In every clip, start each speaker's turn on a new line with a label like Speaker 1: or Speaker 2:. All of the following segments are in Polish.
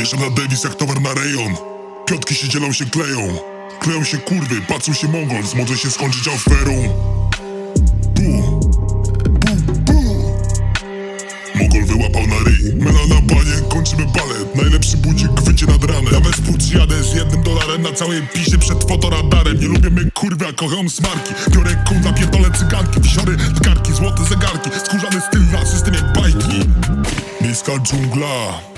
Speaker 1: Wjeżdżam na Davis jak towar na rejon. Piotki się dzielą się kleją. Kleją się kurwy, patrzą się mongol Może się skończyć aferą. Bu, bu, bu. Mogol wyłapał na ryj. Mela na banie, kończymy balet. Najlepszy budzik, wycie nad ranem. Bez płci jadę z jednym dolarem Na całej pisie przed fotoradarem. Nie lubię my kurwy, a kocham smarki. Biorę kunda, pierdolę cyganki. Wisiory, tkarki, złote zegarki. Skórzany styl na system jak bajki. Miejska dżungla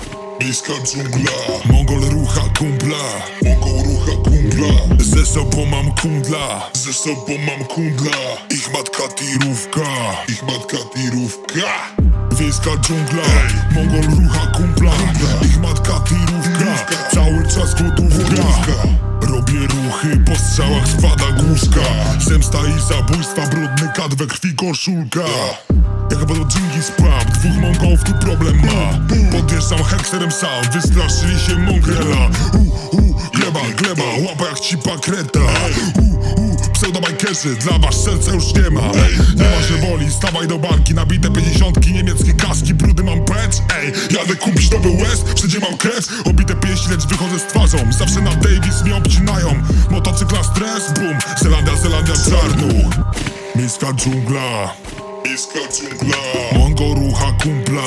Speaker 1: Miejska dżungla. Mongol rucha kumpla. Mongol rucha kumpla. Ze sobą mam kundla. Ze sobą mam kundla. Ich matka tirówka. Ich matka tirówka. Wiejska dżungla. Mongol rucha kumpla. Ich matka tirówka. Cały czas głodówka Robię ruchy, po strzałach spada główka Zemsta i zabójstwa, brudny kat we krwi koszulka Jak będą dżingis pub, dwóch mongolów tu problem ma. Podjeżdżam hekserem sam, wystraszyli się mongrela. U, u, Gleba, gleba, łapa jak cipa kreta u, u, Pseudobajkerzy, dla was serca już nie ma. Nie ma, że boli, stawaj do barki Nabite pięćdziesiątki, niemieckie kaski Brudy mam pecz, ej Jadę kupić nowy łez, wszędzie mam krew Obite pięści, lecz wychodzę z twarzą Zawsze na Davis mnie obcinają. Motocykla stres, boom Zelandia, Zelandia, czarnuch Miejska dżungla Miejska dżungla. Mongo rucha kumpla.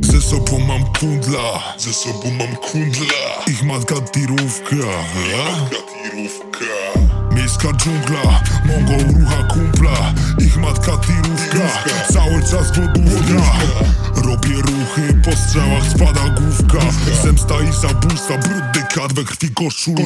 Speaker 1: Ze sobą mam kundla. Ze sobą mam kundla. Ich matka tirówka. Matka tirówka. Miejska dżungla. Mongo rucha kumpla. Ich matka tirówka. Cały czas głodówka Robię ruchy, po strzałach spada główka. Zemsta i zabójstwa, brudny kat we krwi koszulka